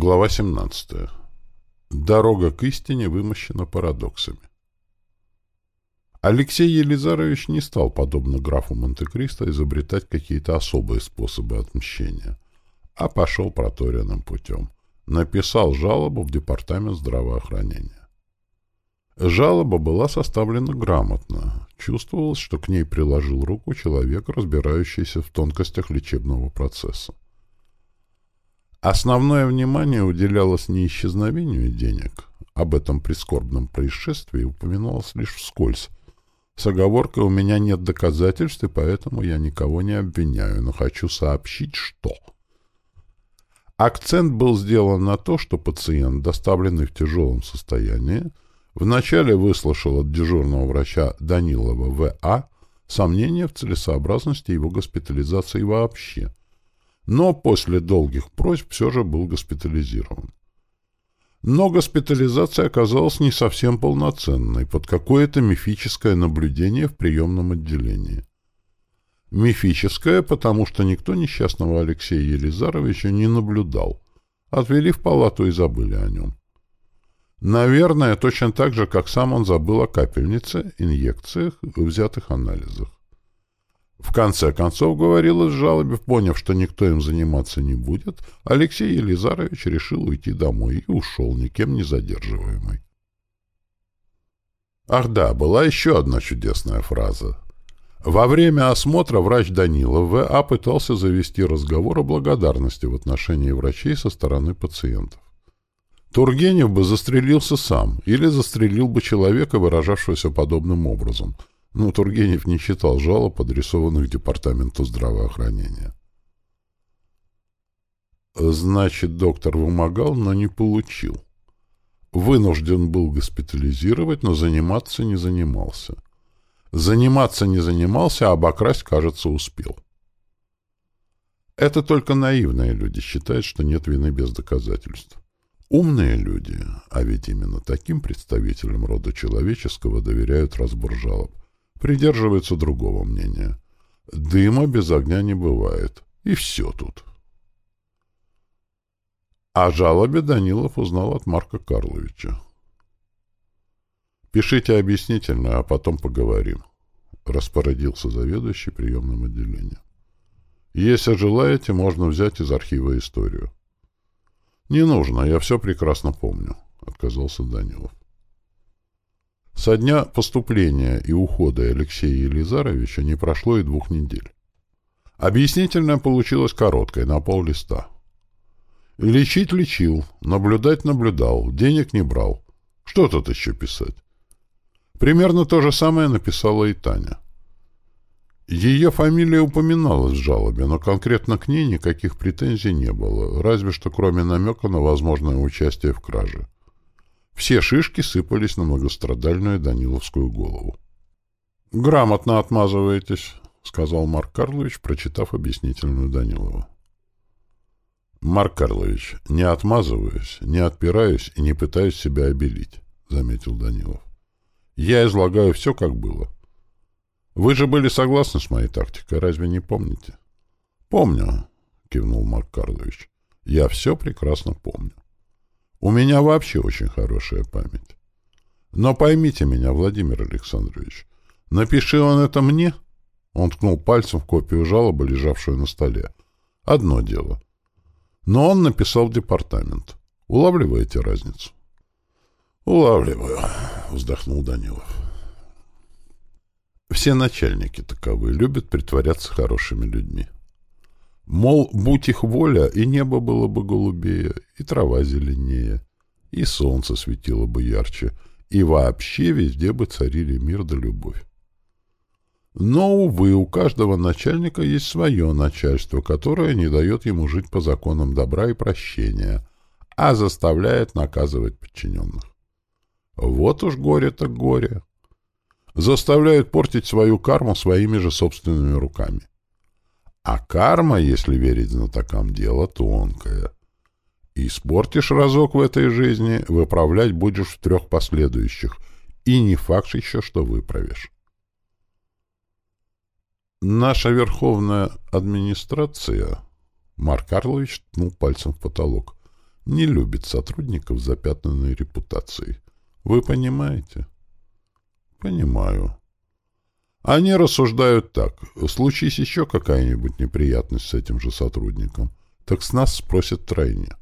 Глава 17. Дорога к истине вымощена парадоксами. Алексей Елизарович не стал, подобно графу Монте-Кристо, изобретать какие-то особые способы отмщения, а пошел проторенным путем. Написал жалобу в департамент здравоохранения. Жалоба была составлена грамотно. Чувствовалось, что к ней приложил руку человек, разбирающийся в тонкостях лечебного процесса. Основное внимание уделялось не исчезновению денег, об этом прискорбном происшествии упоминалось лишь вскользь. С оговоркой «у меня нет доказательств, и поэтому я никого не обвиняю, но хочу сообщить, что...» Акцент был сделан на то, что пациент, доставленный в тяжелом состоянии, вначале выслушал от дежурного врача Данилова В.А. сомнения в целесообразности его госпитализации вообще – но после долгих просьб все же был госпитализирован. Но госпитализация оказалась не совсем полноценной, под какое-то мифическое наблюдение в приемном отделении. Мифическое, потому что никто несчастного Алексея Елизаровича не наблюдал. Отвели в палату и забыли о нем. Наверное, точно так же, как сам он забыл о капельнице, инъекциях, взятых анализах. В конце концов, говорилось в жалобе, поняв, что никто им заниматься не будет, Алексей Елизарович решил уйти домой и ушел, никем не задерживаемый. Ах да, была еще одна чудесная фраза. Во время осмотра врач Данилов В.А. пытался завести разговор о благодарности в отношении врачей со стороны пациентов. Тургенев бы застрелился сам или застрелил бы человека, выражавшегося подобным образом – но Тургенев не читал жалоб, адресованных Департаменту здравоохранения. Значит, доктор вымогал, но не получил. Вынужден был госпитализировать, но заниматься не занимался. Заниматься не занимался, а обокрасть, кажется, успел. Это только наивные люди считают, что нет вины без доказательств. Умные люди, а ведь именно таким представителям рода человеческого доверяют разбор жалоб, придерживается другого мнения. Дыма без огня не бывает. И все тут. О жалобе Данилов узнал от Марка Карловича. «Пишите объяснительно, а потом поговорим», — распорядился заведующий приемным отделением. «Если желаете, можно взять из архива историю». «Не нужно, я все прекрасно помню», — отказался Данилов. Со дня поступления и ухода Алексея Елизаровича не прошло и двух недель. Объяснительная получилась короткой, на пол листа. Лечить лечил, наблюдать наблюдал, денег не брал. Что тут еще писать? Примерно то же самое написала и Таня. Ее фамилия упоминалась в жалобе, но конкретно к ней никаких претензий не было, разве что кроме намека на возможное участие в краже. Все шишки сыпались на многострадальную Даниловскую голову. «Грамотно отмазываетесь», — сказал Марк Карлович, прочитав объяснительную Данилову. «Марк Карлович, не отмазываюсь, не отпираюсь и не пытаюсь себя обелить», — заметил Данилов. «Я излагаю все, как было. Вы же были согласны с моей тактикой, разве не помните?» «Помню», — кивнул Марк Карлович. «Я все прекрасно помню. У меня вообще очень хорошая память. Но поймите меня, Владимир Александрович, напиши он это мне, он ткнул пальцем в копию жалобы, лежавшую на столе. Одно дело. Но он написал в департамент. Улавливаете разницу? Улавливаю, вздохнул Данилов. Все начальники таковы, любят притворяться хорошими людьми. Мол, будь их воля, и небо было бы голубее, и трава зеленее, и солнце светило бы ярче, и вообще везде бы царили мир да любовь. Но, увы, у каждого начальника есть свое начальство, которое не дает ему жить по законам добра и прощения, а заставляет наказывать подчиненных. Вот уж горе так горе. Заставляют портить свою карму своими же собственными руками. А карма, если верить знатокам, дело тонкое. Испортишь разок в этой жизни, выправлять будешь в трех последующих. И не факт еще, что выправишь. Наша верховная администрация, Марк Карлович ткнул пальцем в потолок, не любит сотрудников с запятнанной репутацией. Вы понимаете? Понимаю. Они рассуждают так. Случись еще какая-нибудь неприятность с этим же сотрудником, так с нас спросят тройне.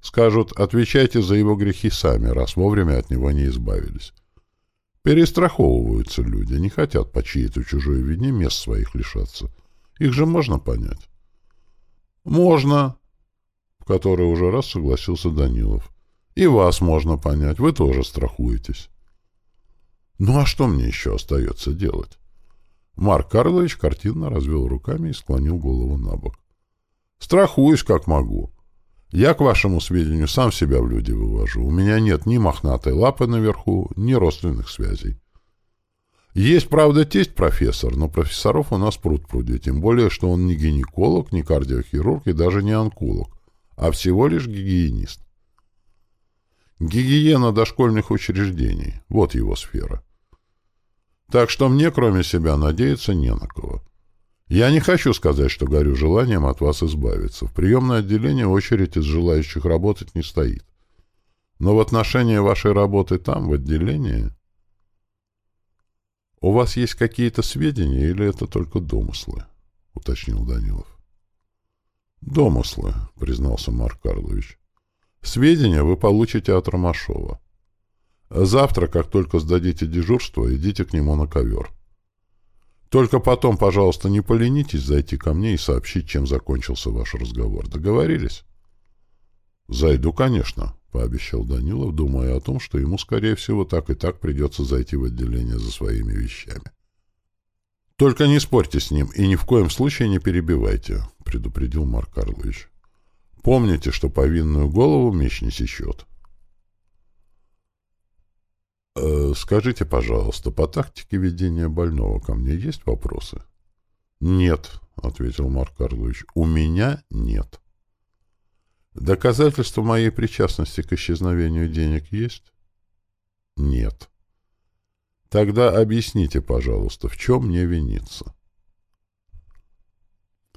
Скажут, отвечайте за его грехи сами, раз вовремя от него не избавились. Перестраховываются люди, не хотят по чьей-то чужой вине мест своих лишаться. Их же можно понять. Можно, в который уже раз согласился Данилов. И вас можно понять, вы тоже страхуетесь. Ну а что мне еще остается делать? Марк Карлович картинно развел руками и склонил голову на бок. Страхуюсь, как могу. Я, к вашему сведению, сам себя в люди вывожу. У меня нет ни мохнатой лапы наверху, ни родственных связей. Есть, правда, тесть профессор, но профессоров у нас пруд пруди, тем более, что он не гинеколог, не кардиохирург и даже не онколог, а всего лишь гигиенист. Гигиена дошкольных учреждений — вот его сфера. Так что мне, кроме себя, надеяться не на кого. Я не хочу сказать, что горю желанием от вас избавиться. В приемное отделение очередь из желающих работать не стоит. Но в отношении вашей работы там, в отделении... — У вас есть какие-то сведения или это только домыслы? — уточнил Данилов. — Домыслы, — признался Марк Карлович. — Сведения вы получите от Ромашова. Завтра, как только сдадите дежурство, идите к нему на ковер. Только потом, пожалуйста, не поленитесь зайти ко мне и сообщить, чем закончился ваш разговор. Договорились? — Зайду, конечно, — пообещал Данилов, думая о том, что ему, скорее всего, так и так придется зайти в отделение за своими вещами. — Только не спорьте с ним и ни в коем случае не перебивайте, — предупредил Марк Карлович. — Помните, что повинную голову меч не сечет. «Э, — Скажите, пожалуйста, по тактике ведения больного ко мне есть вопросы? — Нет, — ответил Марк Карлович, — у меня нет. — Доказательства моей причастности к исчезновению денег есть? Нет. Тогда объясните, пожалуйста, в чем мне виниться?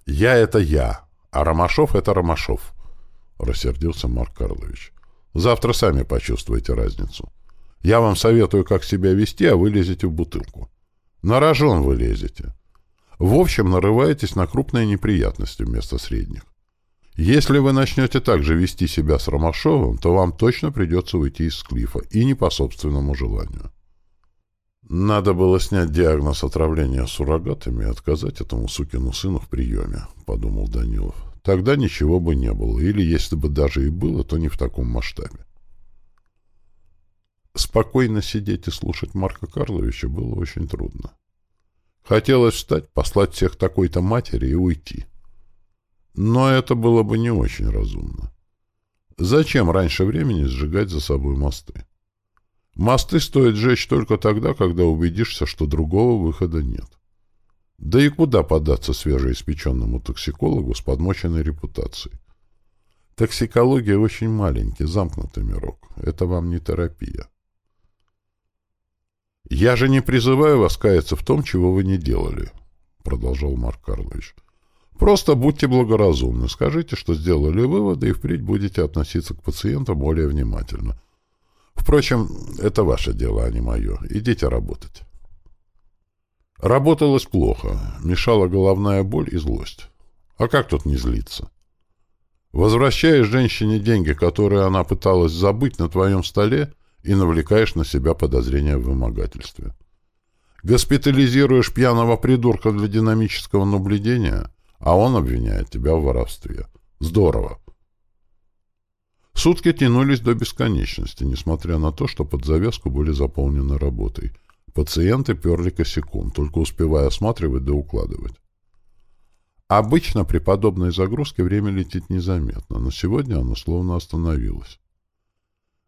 Я — это я, а Ромашов — это Ромашов, — рассердился Марк Карлович. Завтра сами почувствуете разницу. Я вам советую, как себя вести, а вы лезете в бутылку. На рожон вы. В общем, нарываетесь на крупные неприятности вместо средних. Если вы начнете так же вести себя с Ромашовым, то вам точно придется уйти из Склифа, и не по собственному желанию. Надо было снять диагноз отравления суррогатами и отказать этому сукину сыну в приеме, — подумал Данилов. Тогда ничего бы не было, или если бы даже и было, то не в таком масштабе. Спокойно сидеть и слушать Марка Карловича было очень трудно. Хотелось встать, послать всех такой-то матери и уйти. — но это было бы не очень разумно. Зачем раньше времени сжигать за собой мосты? Мосты стоит сжечь только тогда, когда убедишься, что другого выхода нет. Да и куда податься свежеиспеченному токсикологу с подмоченной репутацией? Токсикология очень маленький, замкнутый мирок. Это вам не терапия. «Я же не призываю вас каяться в том, чего вы не делали», — продолжал Марк Карлович. Просто будьте благоразумны, скажите, что сделали выводы, и впредь будете относиться к пациенту более внимательно. Впрочем, это ваше дело, а не мое. Идите работать. Работалось плохо, мешала головная боль и злость. А как тут не злиться? Возвращаешь женщине деньги, которые она пыталась забыть на твоем столе, и навлекаешь на себя подозрения в вымогательстве. Госпитализируешь пьяного придурка для динамического наблюдения — а он обвиняет тебя в воровстве. Здорово. Сутки тянулись до бесконечности, несмотря на то, что под завязку были заполнены работой. Пациенты перли косяком, только успевая осматривать да укладывать. Обычно при подобной загрузке время летит незаметно, но сегодня оно словно остановилось.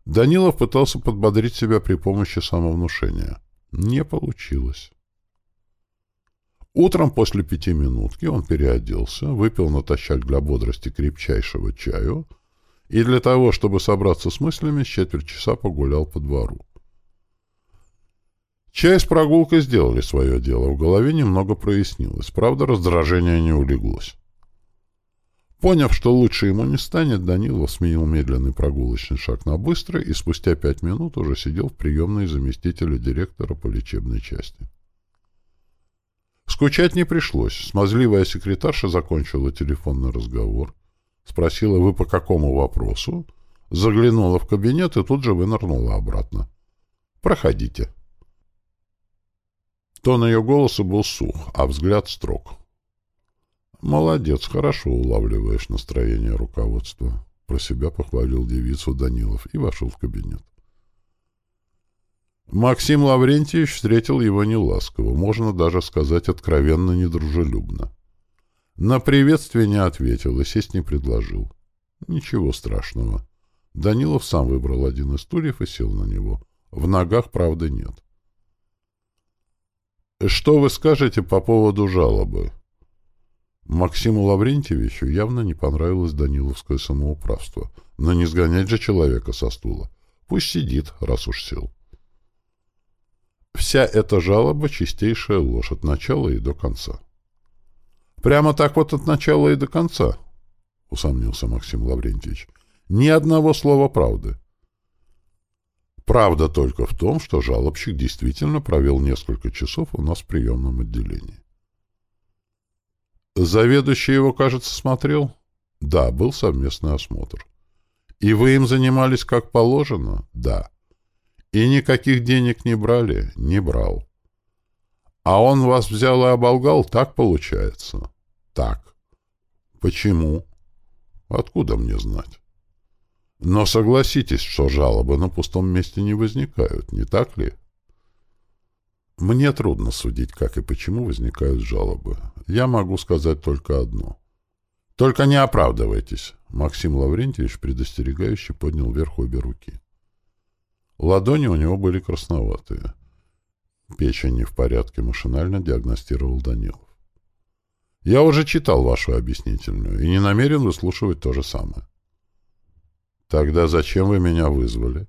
Данилов пытался подбодрить себя при помощи самовнушения. Не получилось. Утром после пяти минутки он переоделся, выпил натощак для бодрости крепчайшего чаю и для того, чтобы собраться с мыслями, четверть часа погулял по двору. Чай с прогулкой сделали свое дело, в голове немного прояснилось, правда, раздражение не улеглось. Поняв, что лучше ему не станет, Данилов сменил медленный прогулочный шаг на быстрый и спустя пять минут уже сидел в приемной заместителя директора по лечебной части. Скучать не пришлось. Смазливая секретарша закончила телефонный разговор, спросила, вы по какому вопросу, заглянула в кабинет и тут же вынырнула обратно. «Проходите». Тон ее голоса был сух, а взгляд строг. «Молодец, хорошо улавливаешь настроение руководства», — про себя похвалил девицу Данилов и вошел в кабинет. Максим Лаврентьевич встретил его неласково, можно даже сказать откровенно недружелюбно. На приветствие не ответил и сесть не предложил. Ничего страшного. Данилов сам выбрал один из стульев и сел на него. В ногах, правда, нет. «Что вы скажете по поводу жалобы?» Максиму Лаврентьевичу явно не понравилось даниловское самоуправство. Но не сгонять же человека со стула. Пусть сидит, раз уж сел. Вся эта жалоба — чистейшая ложь от начала и до конца. «Прямо так вот от начала и до конца», — усомнился Максим Лаврентьевич. «Ни одного слова правды». Правда только в том, что жалобщик действительно провел несколько часов у нас в приемном отделении. Заведующий его, кажется, смотрел? Да, был совместный осмотр. И вы им занимались как положено? Да. И никаких денег не брали? Не брал. А он вас взял и оболгал? Так получается? Так. Почему? Откуда мне знать? Но согласитесь, что жалобы на пустом месте не возникают, не так ли? Мне трудно судить, как и почему возникают жалобы. Я могу сказать только одно. Только не оправдывайтесь. Максим Лаврентьевич предостерегающе поднял вверх обе руки. Ладони у него были красноватые. Печень не в порядке, машинально диагностировал Данилов. Я уже читал вашу объяснительную и не намерен выслушивать то же самое. Тогда зачем вы меня вызвали?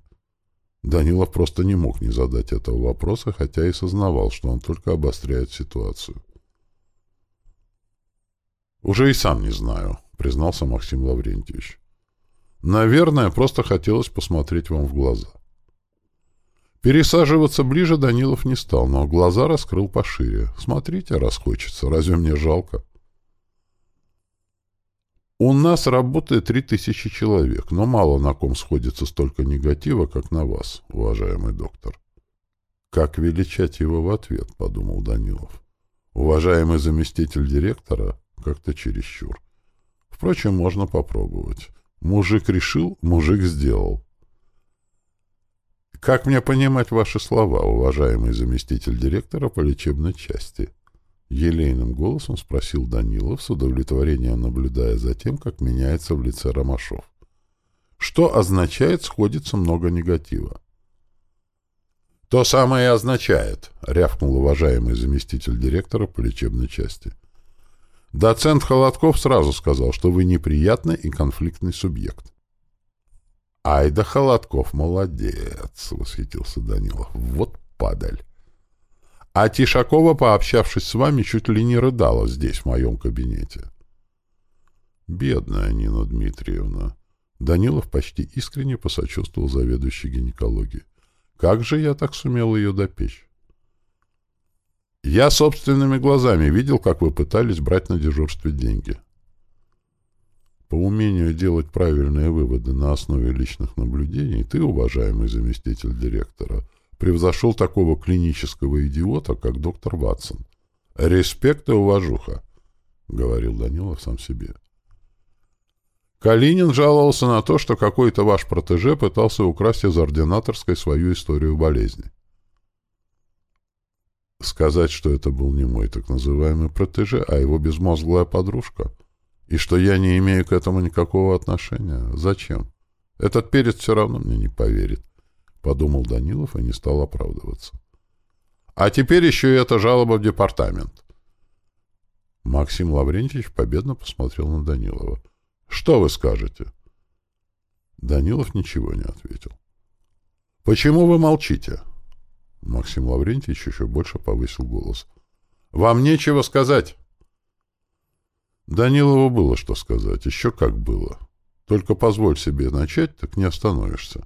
Данилов просто не мог не задать этого вопроса, хотя и сознавал, что он только обостряет ситуацию. «Уже и сам не знаю», — признался Максим Лаврентьевич. «Наверное, просто хотелось посмотреть вам в глаза». Пересаживаться ближе Данилов не стал, но глаза раскрыл пошире. «Смотрите, раз хочется. Разве мне жалко?» У нас работает три тысячи человек, но мало на ком сходится столько негатива, как на вас, уважаемый доктор. Как величать его в ответ, подумал Данилов. Уважаемый заместитель директора, как-то чересчур. Впрочем, можно попробовать. Мужик решил, мужик сделал. Как мне понимать ваши слова, уважаемый заместитель директора по лечебной части? — елейным голосом спросил Данилов, с удовлетворением наблюдая за тем, как меняется в лице Ромашов. «Что означает «сходится много негатива»?» «То самое и означает», — рявкнул уважаемый заместитель директора по лечебной части. «Доцент Холодков сразу сказал, что вы неприятный и конфликтный субъект». «Ай да Холодков молодец!» — восхитился Данилов. «Вот падаль!» А Тишакова, пообщавшись с вами, чуть ли не рыдала здесь, в моем кабинете. Бедная Нина Дмитриевна. Данилов почти искренне посочувствовал заведующей гинекологии. Как же я так сумел ее допечь? Я собственными глазами видел, как вы пытались брать на дежурстве деньги. По умению делать правильные выводы на основе личных наблюдений ты, уважаемый заместитель директора, — превзошел такого клинического идиота, как доктор Ватсон. «Респект и уважуха», — говорил Данилов сам себе. Калинин жаловался на то, что какой-то ваш протеже пытался украсть из ординаторской свою историю болезни. Сказать, что это был не мой так называемый протеже, а его безмозглая подружка, и что я не имею к этому никакого отношения. Зачем? Этот перец все равно мне не поверит. — подумал Данилов и не стал оправдываться. «А теперь еще и эта жалоба в департамент». Максим Лаврентьевич победно посмотрел на Данилова. «Что вы скажете?» Данилов ничего не ответил. «Почему вы молчите?» Максим Лаврентьевич еще больше повысил голос. «Вам нечего сказать!» Данилову было что сказать, еще как было. Только позволь себе начать, так не остановишься.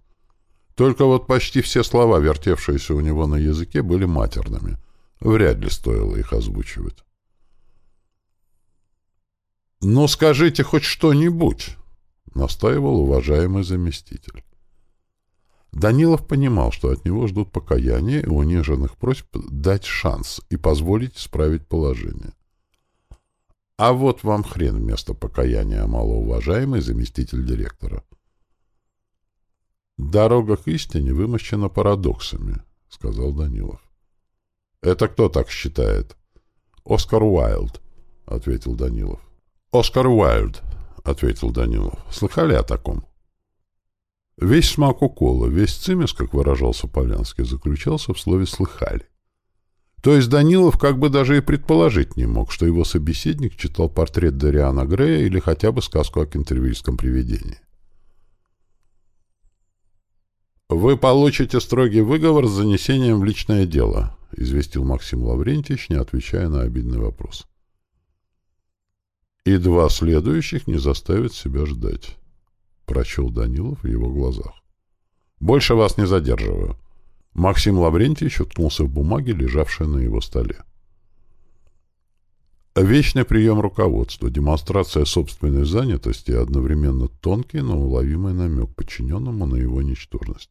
Только вот почти все слова, вертевшиеся у него на языке, были матерными. Вряд ли стоило их озвучивать. «Ну, скажите хоть что-нибудь», — настаивал уважаемый заместитель. Данилов понимал, что от него ждут покаяния и униженных просьб дать шанс и позволить исправить положение. А вот вам хрен вместо покаяния, малоуважаемый заместитель директора. «Дорога к истине вымощена парадоксами», — сказал Данилов. «Это кто так считает?» «Оскар Уайлд», — ответил Данилов. «Оскар Уайлд», — ответил Данилов. «Слыхали о таком?» Весь смак укола, весь цимес, как выражался Полянский, заключался в слове «слыхали». То есть Данилов как бы даже и предположить не мог, что его собеседник читал портрет Дариана Грея или хотя бы сказку о кентервильском привидении. «Вы получите строгий выговор с занесением в личное дело», — известил Максим Лаврентьевич, не отвечая на обидный вопрос. «И два следующих не заставят себя ждать», — прочел Данилов в его глазах. «Больше вас не задерживаю». Максим Лаврентьевич уткнулся в бумаге, лежавшие на его столе. Вечный прием руководства, демонстрация собственной занятости и одновременно тонкий, но уловимый намек подчиненному на его ничтожность.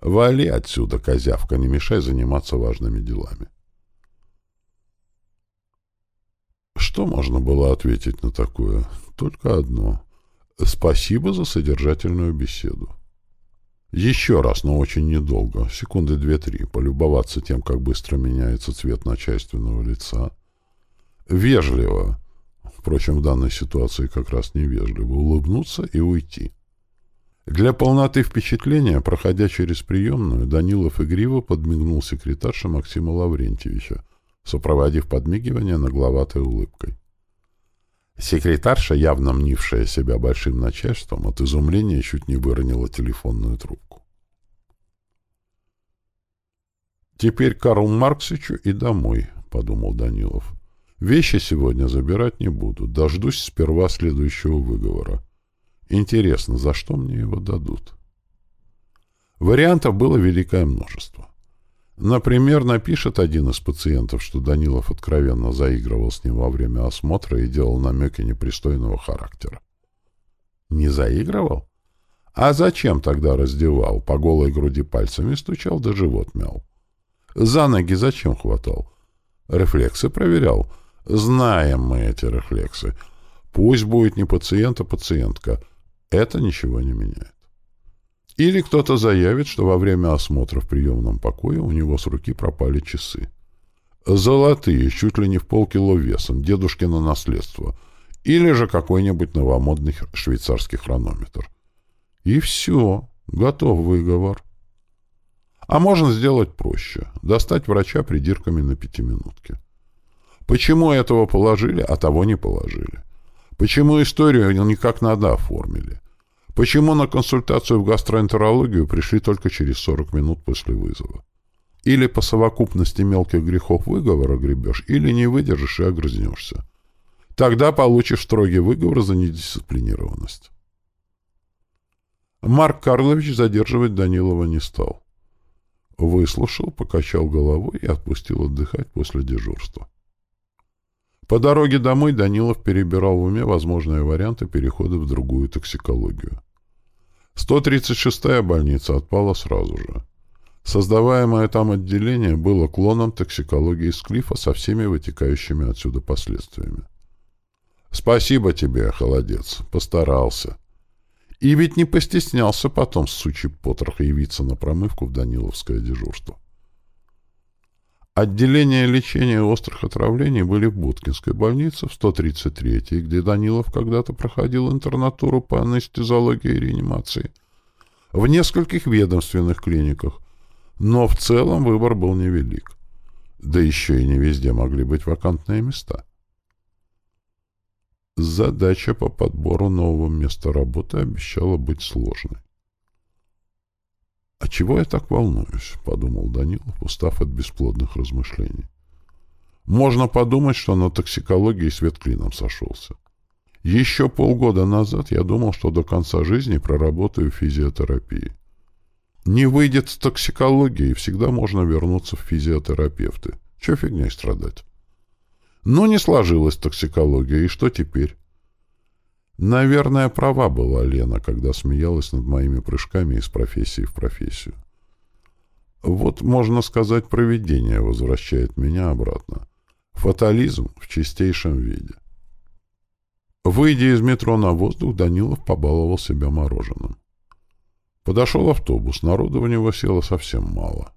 «Вали отсюда, козявка, не мешай заниматься важными делами». Что можно было ответить на такое? Только одно. Спасибо за содержательную беседу. Еще раз, но очень недолго, секунды две-три, полюбоваться тем, как быстро меняется цвет начальственного лица. Вежливо, впрочем, в данной ситуации как раз невежливо, улыбнуться и уйти. Для полноты впечатления, проходя через приемную, Данилов игриво подмигнул секретарше Максима Лаврентьевича, сопроводив подмигивание нагловатой улыбкой. Секретарша, явно мнившая себя большим начальством, от изумления чуть не выронила телефонную трубку. «Теперь Карл Марксичу и домой», — подумал Данилов. «Вещи сегодня забирать не буду. Дождусь сперва следующего выговора. Интересно, за что мне его дадут?» Вариантов было великое множество. Например, напишет один из пациентов, что Данилов откровенно заигрывал с ним во время осмотра и делал намеки непристойного характера. Не заигрывал? А зачем тогда раздевал, по голой груди пальцами стучал, да живот мял? За ноги зачем хватал? Рефлексы проверял? Знаем мы эти рефлексы. Пусть будет не пациент, а пациентка. Это ничего не меняет. Или кто-то заявит, что во время осмотра в приемном покое у него с руки пропали часы. Золотые, чуть ли не в полкило весом, дедушкино наследство. Или же какой-нибудь новомодный швейцарский хронометр. И все, готов выговор. А можно сделать проще. Достать врача придирками на пятиминутке. Почему этого положили, а того не положили? Почему историю никак надо оформили? Почему на консультацию в гастроэнтерологию пришли только через 40 минут после вызова? Или по совокупности мелких грехов выговора гребешь, или не выдержишь и огрызнешься. Тогда получишь строгий выговор за недисциплинированность. Марк Карлович задерживать Данилова не стал. Выслушал, покачал головой и отпустил отдыхать после дежурства. По дороге домой Данилов перебирал в уме возможные варианты перехода в другую токсикологию. 136-я больница отпала сразу же. Создаваемое там отделение было клоном токсикологии Склифа со всеми вытекающими отсюда последствиями. «Спасибо тебе, холодец, постарался». И ведь не постеснялся потом, сучий потрох, явиться на промывку в Даниловское дежурство. Отделение лечения острых отравлений были в Буткинской больнице в 133-й, где Данилов когда-то проходил интернатуру по анестезиологии и реанимации, в нескольких ведомственных клиниках, но в целом выбор был невелик. Да еще и не везде могли быть вакантные места. Задача по подбору нового места работы обещала быть сложной. «А чего я так волнуюсь?» — подумал Данилов, устав от бесплодных размышлений. «Можно подумать, что на токсикологии свет клином сошелся. Еще полгода назад я думал, что до конца жизни проработаю в физиотерапии. Не выйдет с токсикологии, всегда можно вернуться в физиотерапевты. Че фигней страдать? Но не сложилась токсикология, и что теперь? Наверное, права была Лена, когда смеялась над моими прыжками из профессии в профессию. Вот, можно сказать, провидение возвращает меня обратно. Фатализм в чистейшем виде. Выйдя из метро на воздух, Данилов побаловал себя мороженым. Подошел автобус, народу в него село совсем мало.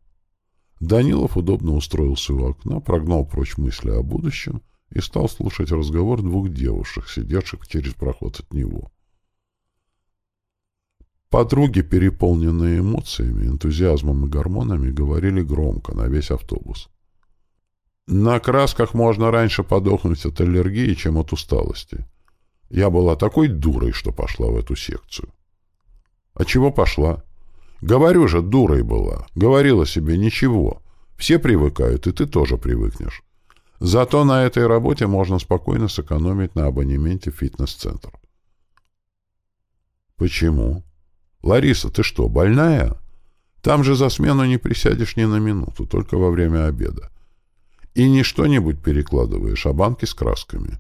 Данилов удобно устроился у окна, прогнал прочь мысли о будущем и стал слушать разговор двух девушек, сидевших через проход от него. Подруги, переполненные эмоциями, энтузиазмом и гормонами, говорили громко на весь автобус. На красках можно раньше подохнуть от аллергии, чем от усталости. Я была такой дурой, что пошла в эту секцию. А чего пошла? Говорю же, дурой была. Говорила себе, ничего. Все привыкают, и ты тоже привыкнешь. Зато на этой работе можно спокойно сэкономить на абонементе в фитнес-центр. Почему? Лариса, ты что, больная? Там же за смену не присядешь ни на минуту, только во время обеда. И не что-нибудь перекладываешь, а банки с красками.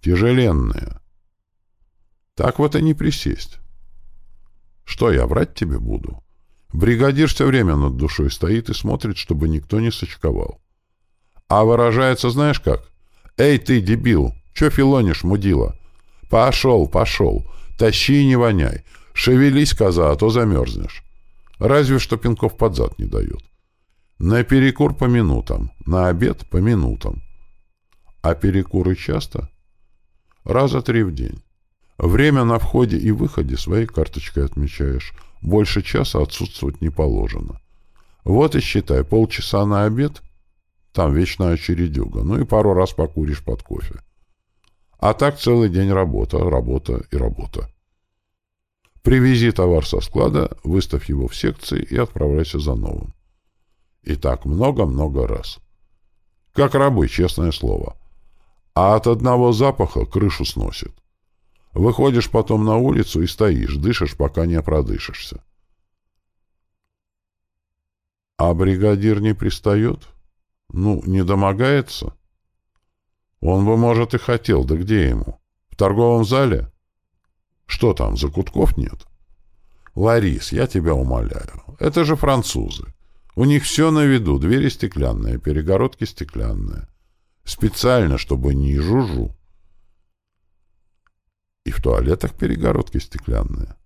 Тяжеленные. Так вот и не присесть. Что я, врать тебе буду? Бригадир все время над душой стоит и смотрит, чтобы никто не сочковал. А выражается знаешь как? «Эй ты, дебил! Че филонишь, мудила? Пошел, пошел! Тащи и не воняй! Шевелись, коза, а то замерзнешь!» Разве что пинков под зад не дает. На перекур по минутам, на обед по минутам. А перекуры часто? Раза три в день. Время на входе и выходе своей карточкой отмечаешь. Больше часа отсутствовать не положено. Вот и считай, полчаса на обед там вечная очередюга. Ну и пару раз покуришь под кофе. А так целый день работа, работа и работа. Привези товар со склада, выставь его в секции и отправляйся за новым. И так много-много раз. Как рабы, честное слово. А от одного запаха крышу сносит. Выходишь потом на улицу и стоишь, дышишь, пока не продышишься. А бригадир не пристает? — ну, не домогается? Он бы, может, и хотел, да где ему? В торговом зале? Что там, закутков нет? Ларис, я тебя умоляю. Это же французы. У них все на виду, двери стеклянные, перегородки стеклянные. Специально, чтобы не жужу. И в туалетах перегородки стеклянные.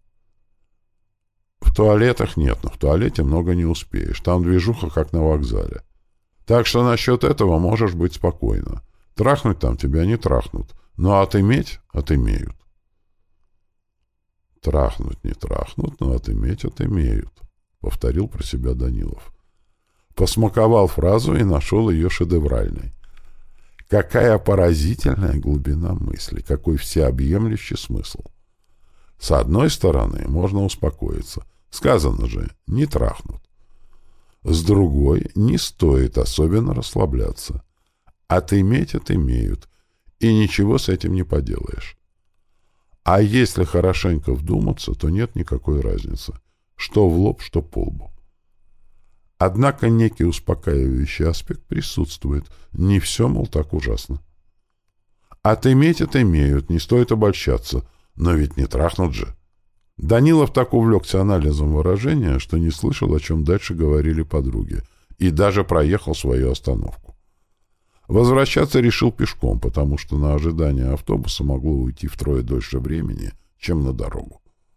В туалетах нет, но в туалете много не успеешь. Там движуха, как на вокзале. Так что насчет этого можешь быть спокойно. Трахнуть там тебя не трахнут, но отыметь — отымеют. Трахнуть не трахнут, но отыметь — отымеют, — повторил про себя Данилов. Посмаковал фразу и нашел ее шедевральной. Какая поразительная глубина мысли, какой всеобъемлющий смысл. С одной стороны, можно успокоиться. Сказано же, не трахнут. С другой, не стоит особенно расслабляться. Отыметь отымеют, и ничего с этим не поделаешь. А если хорошенько вдуматься, то нет никакой разницы, что в лоб, что по лбу. Однако некий успокаивающий аспект присутствует. Не все, мол, так ужасно. Отыметь отымеют, не стоит обольщаться, но ведь не трахнут же. Данилов так увлекся анализом выражения, что не слышал, о чем дальше говорили подруги, и даже проехал свою остановку. Возвращаться решил пешком, потому что на ожидание автобуса могло уйти втрое дольше времени, чем на дорогу.